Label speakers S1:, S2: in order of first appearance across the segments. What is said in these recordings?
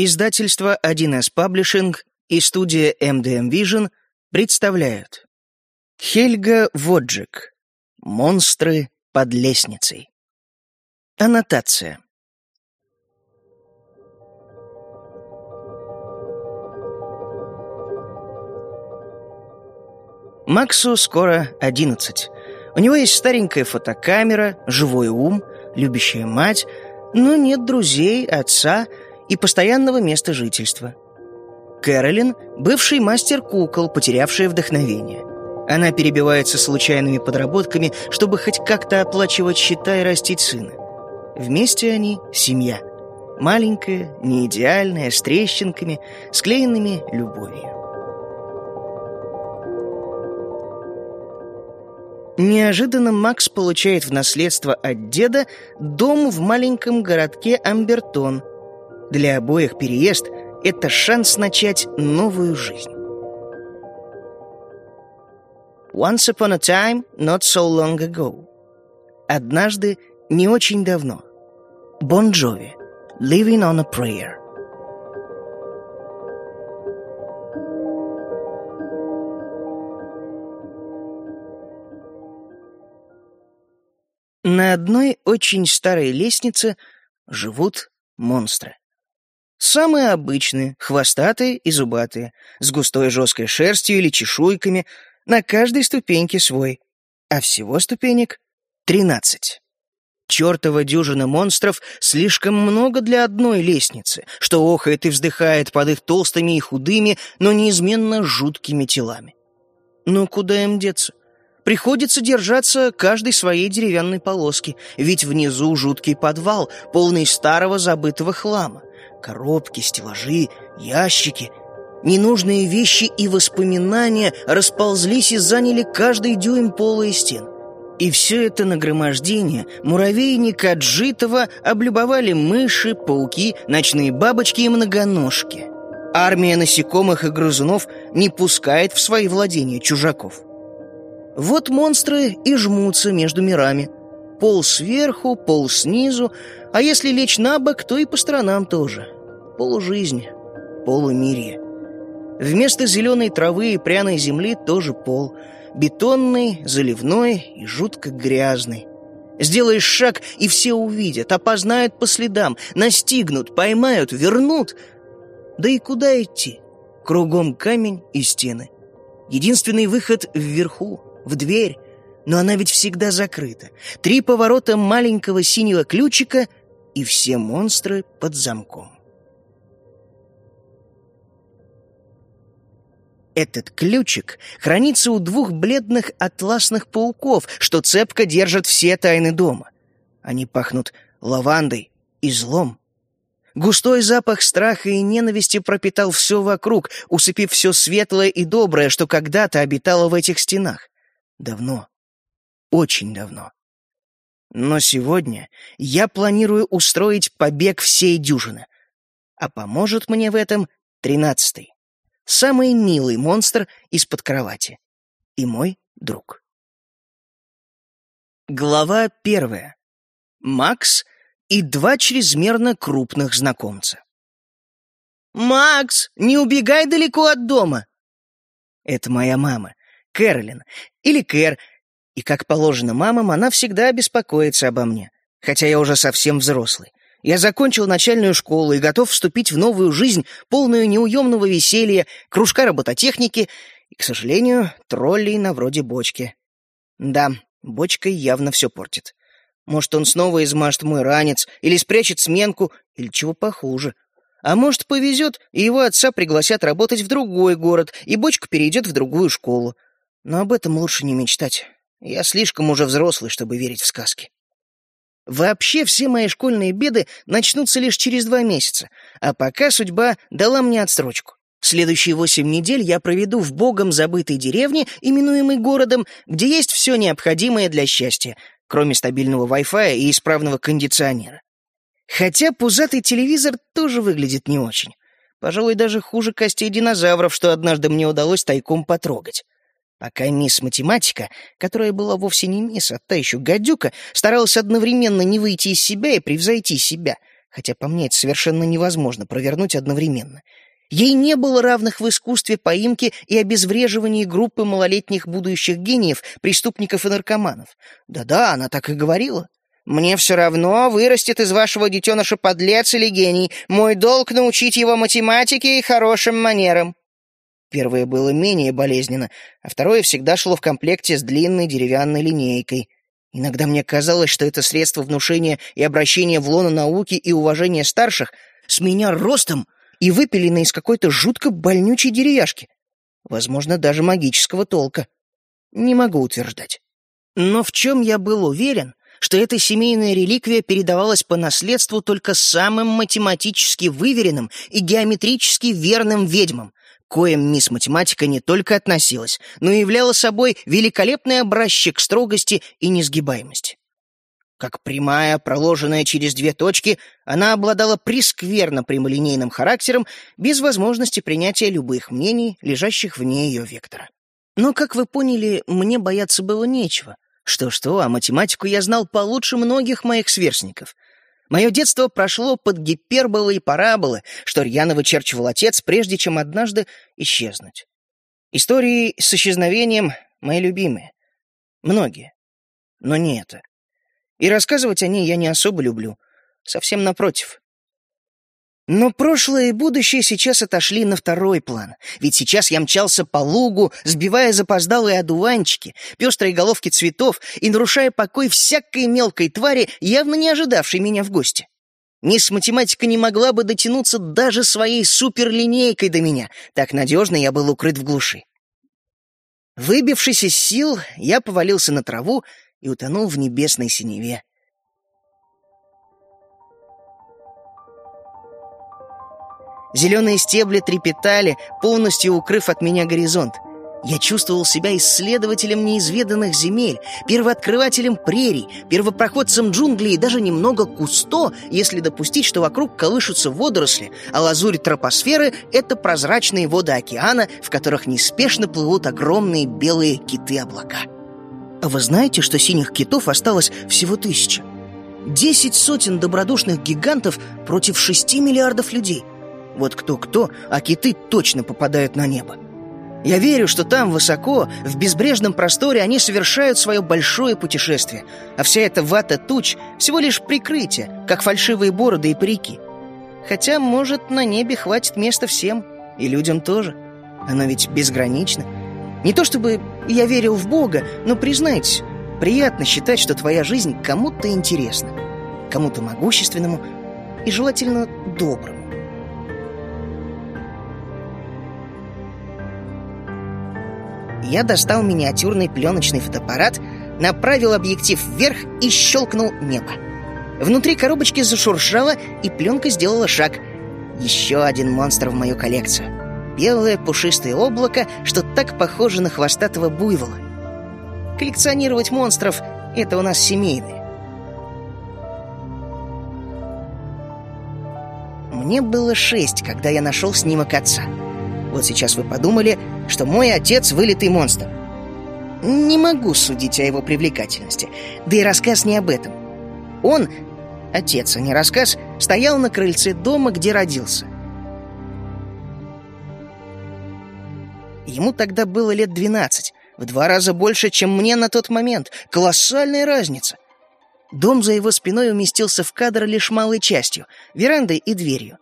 S1: Издательство 1С Паблишинг и студия MDM Vision представляют Хельга Воджик «Монстры под лестницей». Аннотация. Максу скоро одиннадцать. У него есть старенькая фотокамера, живой ум, любящая мать, но нет друзей, отца и постоянного места жительства. Кэролин — бывший мастер кукол, потерявшая вдохновение. Она перебивается случайными подработками, чтобы хоть как-то оплачивать счета и растить сына. Вместе они — семья. Маленькая, не идеальная, с трещинками, склеенными любовью. Неожиданно Макс получает в наследство от деда дом в маленьком городке Амбертон. Для обоих переезд — это шанс начать новую жизнь. Once upon a time, not so long ago. Однажды, не очень давно. Бон Джови. Living on a Prayer. На одной очень старой лестнице живут монстры. Самые обычные, хвостатые и зубатые, с густой жесткой шерстью или чешуйками, на каждой ступеньке свой. А всего ступенек тринадцать. Чертова дюжина монстров слишком много для одной лестницы, что охает и вздыхает под их толстыми и худыми, но неизменно жуткими телами. Но куда им деться? Приходится держаться каждой своей деревянной полоски, ведь внизу жуткий подвал, полный старого забытого хлама. Коробки, стеллажи, ящики. Ненужные вещи и воспоминания расползлись и заняли каждый дюйм пола и стен. И все это нагромождение муравейника отжитого облюбовали мыши, пауки, ночные бабочки и многоножки. Армия насекомых и грызунов не пускает в свои владения чужаков. Вот монстры и жмутся между мирами. Пол сверху, пол снизу, а если лечь на бок, то и по сторонам тоже. Полужизнь, полумирье. Вместо зеленой травы и пряной земли тоже пол. Бетонный, заливной и жутко грязный. Сделаешь шаг, и все увидят, опознают по следам, настигнут, поймают, вернут. Да и куда идти? Кругом камень и стены. Единственный выход вверху, в дверь, но она ведь всегда закрыта. Три поворота маленького синего ключика, и все монстры под замком. Этот ключик хранится у двух бледных атласных пауков, что цепко держат все тайны дома. Они пахнут лавандой и злом. Густой запах страха и ненависти пропитал все вокруг, усыпив все светлое и доброе, что когда-то обитало в этих стенах. Давно. Очень давно. Но сегодня я планирую устроить побег всей дюжины. А поможет мне в этом тринадцатый. Самый милый монстр из-под кровати. И мой друг. Глава первая. Макс и два чрезмерно крупных знакомца. «Макс, не убегай далеко от дома!» Это моя мама, Кэролин, или Кэр, и, как положено мамам, она всегда беспокоится обо мне, хотя я уже совсем взрослый. Я закончил начальную школу и готов вступить в новую жизнь, полную неуемного веселья, кружка робототехники и, к сожалению, троллей на вроде бочки. Да, бочкой явно все портит. Может, он снова измажет мой ранец, или спрячет сменку, или чего похуже. А может, повезет, и его отца пригласят работать в другой город, и бочка перейдет в другую школу. Но об этом лучше не мечтать. Я слишком уже взрослый, чтобы верить в сказки. Вообще все мои школьные беды начнутся лишь через два месяца, а пока судьба дала мне отсрочку. Следующие восемь недель я проведу в богом забытой деревне, именуемой городом, где есть все необходимое для счастья, кроме стабильного Wi-Fi и исправного кондиционера. Хотя пузатый телевизор тоже выглядит не очень. Пожалуй, даже хуже костей динозавров, что однажды мне удалось тайком потрогать. Пока мисс Математика, которая была вовсе не мисс, а та еще гадюка, старалась одновременно не выйти из себя и превзойти себя, хотя по мне это совершенно невозможно провернуть одновременно. Ей не было равных в искусстве поимки и обезвреживания группы малолетних будущих гениев, преступников и наркоманов. Да-да, она так и говорила. «Мне все равно, вырастет из вашего детеныша подлец или гений. Мой долг — научить его математике и хорошим манерам». Первое было менее болезненно, а второе всегда шло в комплекте с длинной деревянной линейкой. Иногда мне казалось, что это средство внушения и обращения в лоно науки и уважения старших с меня ростом и выпилено из какой-то жутко больнючей деревяшки. Возможно, даже магического толка. Не могу утверждать. Но в чем я был уверен, что эта семейная реликвия передавалась по наследству только самым математически выверенным и геометрически верным ведьмам, коим мисс Математика не только относилась, но и являла собой великолепный образчик строгости и несгибаемости. Как прямая, проложенная через две точки, она обладала прескверно прямолинейным характером, без возможности принятия любых мнений, лежащих вне ее вектора. Но, как вы поняли, мне бояться было нечего. Что-что, а математику я знал получше многих моих сверстников — Мое детство прошло под гиперболы и параболы, что рьяно вычерчивал отец, прежде чем однажды исчезнуть. Истории с исчезновением мои любимые. Многие. Но не это. И рассказывать о ней я не особо люблю. Совсем напротив. Но прошлое и будущее сейчас отошли на второй план. Ведь сейчас я мчался по лугу, сбивая запоздалые одуванчики, пестрые головки цветов и нарушая покой всякой мелкой твари, явно не ожидавшей меня в гости. Мисс Математика не могла бы дотянуться даже своей суперлинейкой до меня, так надежно я был укрыт в глуши. Выбившись из сил, я повалился на траву и утонул в небесной синеве. Зеленые стебли трепетали, полностью укрыв от меня горизонт. Я чувствовал себя исследователем неизведанных земель, первооткрывателем прерий, первопроходцем джунглей и даже немного кусто, если допустить, что вокруг колышутся водоросли, а лазурь тропосферы — это прозрачные воды океана, в которых неспешно плывут огромные белые киты-облака. А вы знаете, что синих китов осталось всего тысяча? Десять сотен добродушных гигантов против шести миллиардов людей — вот кто-кто, а киты точно попадают на небо. Я верю, что там, высоко, в безбрежном просторе, они совершают свое большое путешествие, а вся эта вата туч — всего лишь прикрытие, как фальшивые бороды и парики. Хотя, может, на небе хватит места всем, и людям тоже. Оно ведь безгранично. Не то чтобы я верил в Бога, но, признайтесь, приятно считать, что твоя жизнь кому-то интересна, кому-то могущественному и желательно доброму. Я достал миниатюрный пленочный фотоаппарат, направил объектив вверх и щелкнул небо. Внутри коробочки зашуршало, и пленка сделала шаг. Еще один монстр в мою коллекцию. Белое пушистое облако, что так похоже на хвостатого буйвола. Коллекционировать монстров — это у нас семейное. Мне было шесть, когда я нашел снимок отца — вот сейчас вы подумали, что мой отец вылитый монстр. Не могу судить о его привлекательности, да и рассказ не об этом. Он, отец, а не рассказ, стоял на крыльце дома, где родился. Ему тогда было лет двенадцать, в два раза больше, чем мне на тот момент. Колоссальная разница. Дом за его спиной уместился в кадр лишь малой частью, верандой и дверью.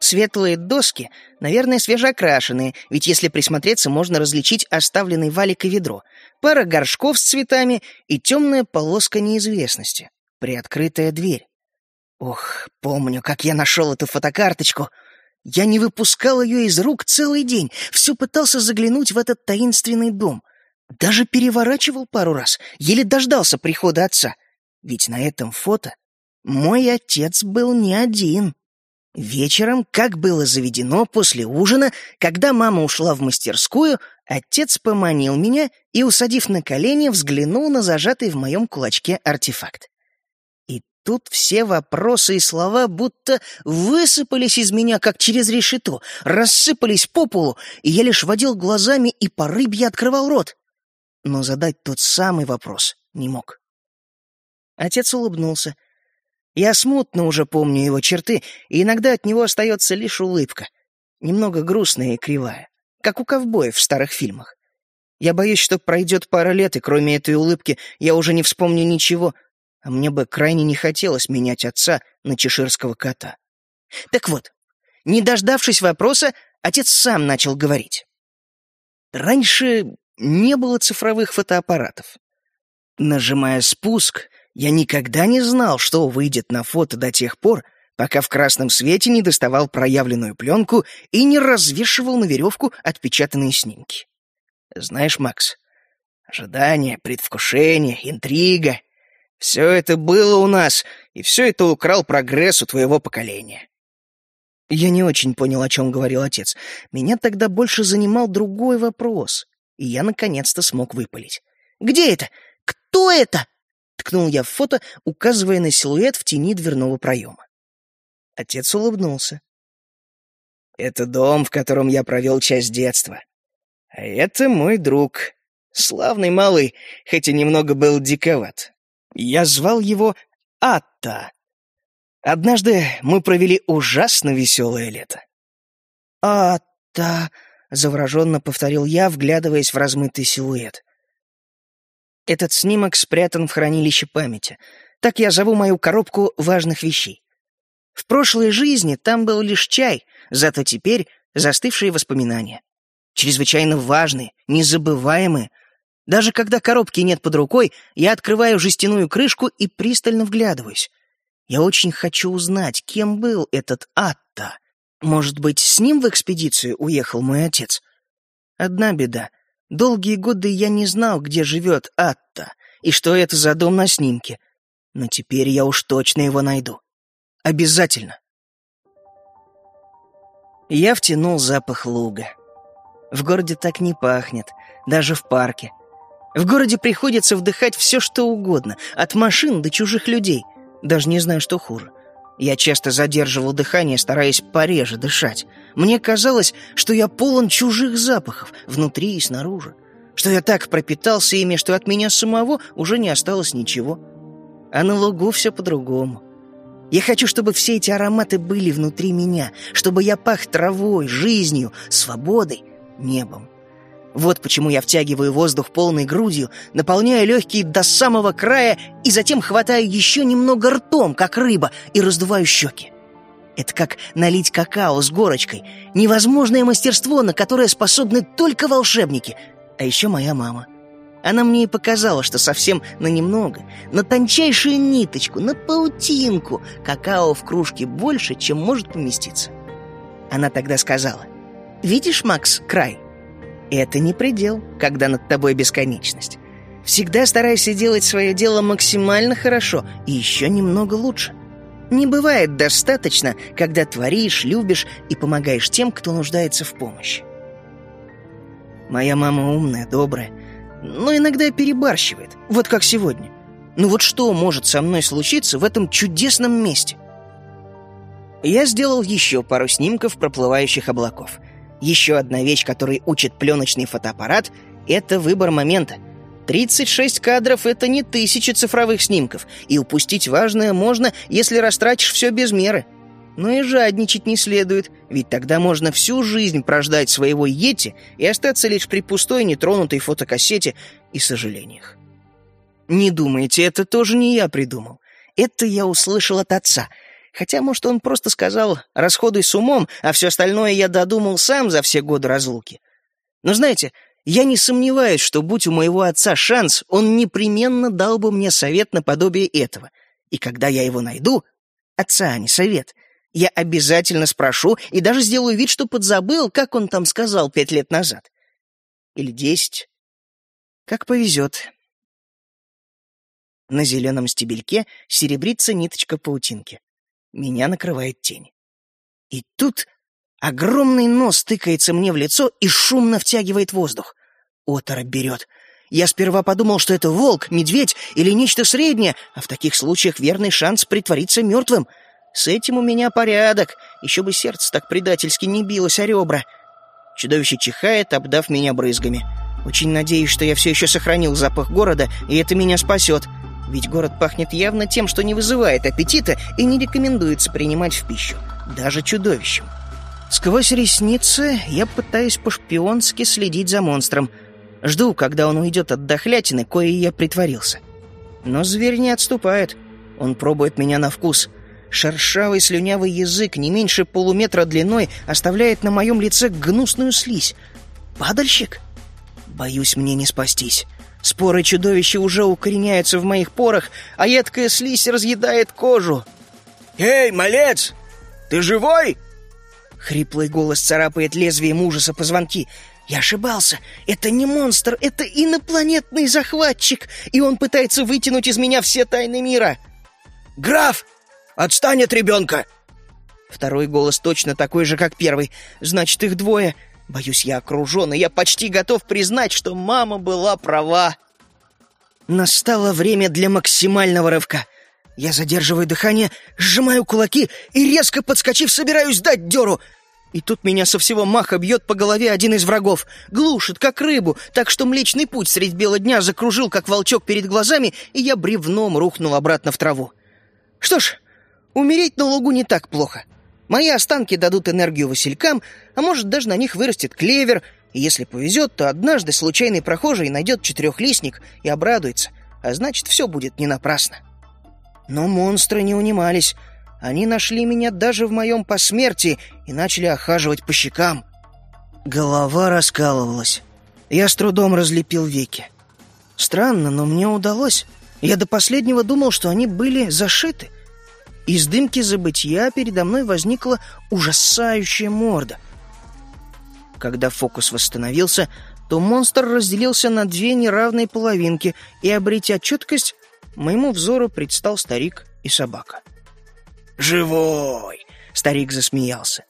S1: Светлые доски, наверное, свежеокрашенные, ведь если присмотреться, можно различить оставленный валик и ведро, пара горшков с цветами и темная полоска неизвестности. Приоткрытая дверь. Ох, помню, как я нашел эту фотокарточку. Я не выпускал ее из рук целый день, все пытался заглянуть в этот таинственный дом. Даже переворачивал пару раз, еле дождался прихода отца. Ведь на этом фото мой отец был не один. Вечером, как было заведено после ужина, когда мама ушла в мастерскую, отец поманил меня и, усадив на колени, взглянул на зажатый в моем кулачке артефакт. И тут все вопросы и слова будто высыпались из меня, как через решето, рассыпались по полу, и я лишь водил глазами и по рыбье открывал рот. Но задать тот самый вопрос не мог. Отец улыбнулся — Я смутно уже помню его черты, и иногда от него остается лишь улыбка, немного грустная и кривая, как у ковбоев в старых фильмах. Я боюсь, что пройдет пара лет, и кроме этой улыбки я уже не вспомню ничего, а мне бы крайне не хотелось менять отца на чеширского кота. Так вот, не дождавшись вопроса, отец сам начал говорить. Раньше не было цифровых фотоаппаратов. Нажимая спуск, я никогда не знал, что выйдет на фото до тех пор, пока в красном свете не доставал проявленную пленку и не развешивал на веревку отпечатанные снимки. Знаешь, Макс, ожидание, предвкушение, интрига — все это было у нас, и все это украл прогресс у твоего поколения. Я не очень понял, о чем говорил отец. Меня тогда больше занимал другой вопрос, и я наконец-то смог выпалить. «Где это? Кто это?» Ткнул я в фото, указывая на силуэт в тени дверного проема. Отец улыбнулся. «Это дом, в котором я провел часть детства. А это мой друг. Славный малый, хоть и немного был диковат. Я звал его Атта. Однажды мы провели ужасно веселое лето. «Атта», — завороженно повторил я, вглядываясь в размытый силуэт. Этот снимок спрятан в хранилище памяти. Так я зову мою коробку важных вещей. В прошлой жизни там был лишь чай, зато теперь застывшие воспоминания. Чрезвычайно важные, незабываемые. Даже когда коробки нет под рукой, я открываю жестяную крышку и пристально вглядываюсь. Я очень хочу узнать, кем был этот Атта. Может быть, с ним в экспедицию уехал мой отец? Одна беда. Долгие годы я не знал, где живет Атта, и что это за дом на снимке. Но теперь я уж точно его найду. Обязательно. Я втянул запах луга. В городе так не пахнет, даже в парке. В городе приходится вдыхать все, что угодно, от машин до чужих людей — даже не знаю, что хуже. Я часто задерживал дыхание, стараясь пореже дышать. Мне казалось, что я полон чужих запахов, внутри и снаружи. Что я так пропитался ими, что от меня самого уже не осталось ничего. А на лугу все по-другому. Я хочу, чтобы все эти ароматы были внутри меня, чтобы я пах травой, жизнью, свободой, небом. Вот почему я втягиваю воздух полной грудью, наполняю легкие до самого края и затем хватаю еще немного ртом, как рыба, и раздуваю щеки. Это как налить какао с горочкой. Невозможное мастерство, на которое способны только волшебники. А еще моя мама. Она мне и показала, что совсем на немного, на тончайшую ниточку, на паутинку какао в кружке больше, чем может поместиться. Она тогда сказала, «Видишь, Макс, край?» Это не предел, когда над тобой бесконечность. Всегда старайся делать свое дело максимально хорошо и еще немного лучше. Не бывает достаточно, когда творишь, любишь и помогаешь тем, кто нуждается в помощи. Моя мама умная, добрая, но иногда перебарщивает, вот как сегодня. Ну вот что может со мной случиться в этом чудесном месте? Я сделал еще пару снимков проплывающих облаков — еще одна вещь, которой учит пленочный фотоаппарат, это выбор момента. 36 кадров — это не тысячи цифровых снимков, и упустить важное можно, если растратишь все без меры. Но и жадничать не следует, ведь тогда можно всю жизнь прождать своего Йети и остаться лишь при пустой, нетронутой фотокассете и сожалениях. Не думайте, это тоже не я придумал. Это я услышал от отца — Хотя, может, он просто сказал «расходуй с умом», а все остальное я додумал сам за все годы разлуки. Но знаете, я не сомневаюсь, что будь у моего отца шанс, он непременно дал бы мне совет наподобие этого. И когда я его найду, отца, а не совет, я обязательно спрошу и даже сделаю вид, что подзабыл, как он там сказал пять лет назад. Или десять. Как повезет. На зеленом стебельке серебрится ниточка паутинки. Меня накрывает тень. И тут огромный нос тыкается мне в лицо и шумно втягивает воздух. Оторопь берет. Я сперва подумал, что это волк, медведь или нечто среднее, а в таких случаях верный шанс притвориться мертвым. С этим у меня порядок. Еще бы сердце так предательски не билось о ребра. Чудовище чихает, обдав меня брызгами. Очень надеюсь, что я все еще сохранил запах города, и это меня спасет. Ведь город пахнет явно тем, что не вызывает аппетита и не рекомендуется принимать в пищу, даже чудовищем. Сквозь ресницы я пытаюсь по-шпионски следить за монстром. Жду, когда он уйдет от дохлятины, кое я притворился. Но зверь не отступает. Он пробует меня на вкус. Шершавый слюнявый язык, не меньше полуметра длиной, оставляет на моем лице гнусную слизь. Падальщик? Боюсь, мне не спастись. Споры чудовища уже укореняются в моих порах, а едкая слизь разъедает кожу.
S2: «Эй, малец! Ты живой?»
S1: Хриплый голос царапает лезвием ужаса позвонки. Я ошибался. Это не монстр, это инопланетный захватчик, и он пытается вытянуть из меня все тайны мира.
S2: «Граф, отстань от ребенка!»
S1: Второй голос точно такой же, как первый. Значит, их двое. Боюсь, я окружен, и я почти готов признать, что мама была права. Настало время для максимального рывка. Я задерживаю дыхание, сжимаю кулаки и, резко подскочив, собираюсь дать дёру. И тут меня со всего маха бьет по голове один из врагов. Глушит, как рыбу, так что Млечный Путь средь бела дня закружил, как волчок перед глазами, и я бревном рухнул обратно в траву. Что ж, умереть на лугу не так плохо. Мои останки дадут энергию василькам, а может, даже на них вырастет клевер, и если повезет, то однажды случайный прохожий найдет четырехлистник и обрадуется, а значит, все будет не напрасно. Но монстры не унимались. Они нашли меня даже в моем посмертии и начали охаживать по щекам. Голова раскалывалась. Я с трудом разлепил веки. Странно, но мне удалось. Я до последнего думал, что они были зашиты — из дымки забытия передо мной возникла ужасающая морда. Когда фокус восстановился, то монстр разделился на две неравные половинки, и, обретя четкость, моему взору предстал старик и собака.
S2: «Живой!»
S1: — старик засмеялся.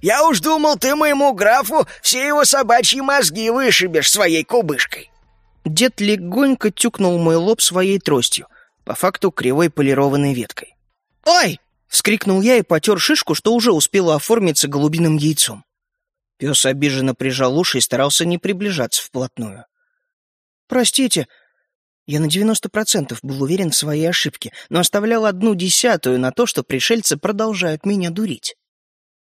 S2: «Я уж думал, ты моему графу все его собачьи мозги вышибешь своей кубышкой!»
S1: Дед легонько тюкнул мой лоб своей тростью, по факту кривой полированной веткой. «Ой!» — вскрикнул я и потер шишку, что уже успела оформиться голубиным яйцом. Пес обиженно прижал уши и старался не приближаться вплотную. «Простите», я на девяносто процентов был уверен в своей ошибке, но оставлял одну десятую на то, что пришельцы продолжают меня дурить.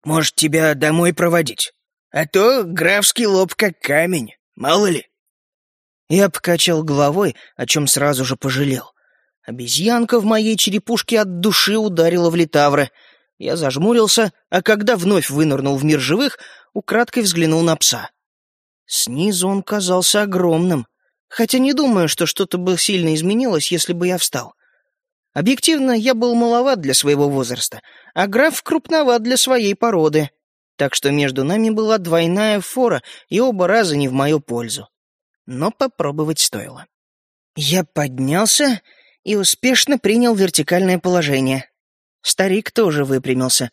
S2: «Может, тебя домой проводить? А то графский лоб как камень, мало ли».
S1: Я покачал головой, о чем сразу же пожалел. Обезьянка в моей черепушке от души ударила в литавры. Я зажмурился, а когда вновь вынырнул в мир живых, украдкой взглянул на пса. Снизу он казался огромным, хотя не думаю, что что-то бы сильно изменилось, если бы я встал. Объективно, я был маловат для своего возраста, а граф крупноват для своей породы, так что между нами была двойная фора, и оба раза не в мою пользу. Но попробовать стоило. Я поднялся и успешно принял вертикальное положение. Старик тоже выпрямился.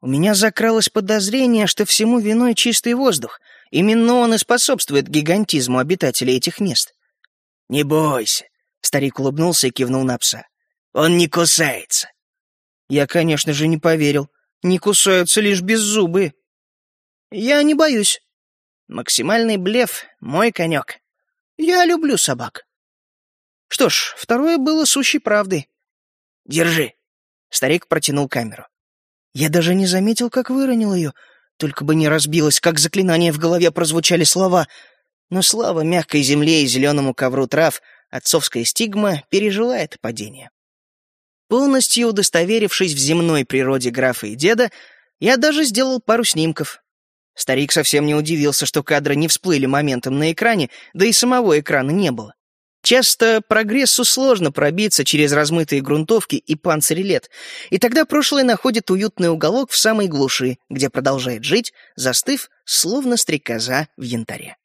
S1: У меня закралось подозрение, что всему виной чистый воздух. Именно он и способствует гигантизму обитателей этих мест.
S2: «Не бойся», — старик улыбнулся и кивнул на пса. «Он не кусается».
S1: Я, конечно же, не поверил. Не кусаются лишь беззубые. Я не боюсь. Максимальный блеф — мой конек. Я люблю собак. Что ж, второе было сущей правдой.
S2: «Держи!»
S1: Старик протянул камеру. Я даже не заметил, как выронил ее. Только бы не разбилось, как заклинание в голове прозвучали слова. Но слава мягкой земле и зеленому ковру трав, отцовская стигма пережила это падение. Полностью удостоверившись в земной природе графа и деда, я даже сделал пару снимков. Старик совсем не удивился, что кадры не всплыли моментом на экране, да и самого экрана не было. Часто прогрессу сложно пробиться через размытые грунтовки и панцирелет, и тогда прошлое находит уютный уголок в самой глуши, где продолжает жить, застыв, словно стрекоза в янтаре.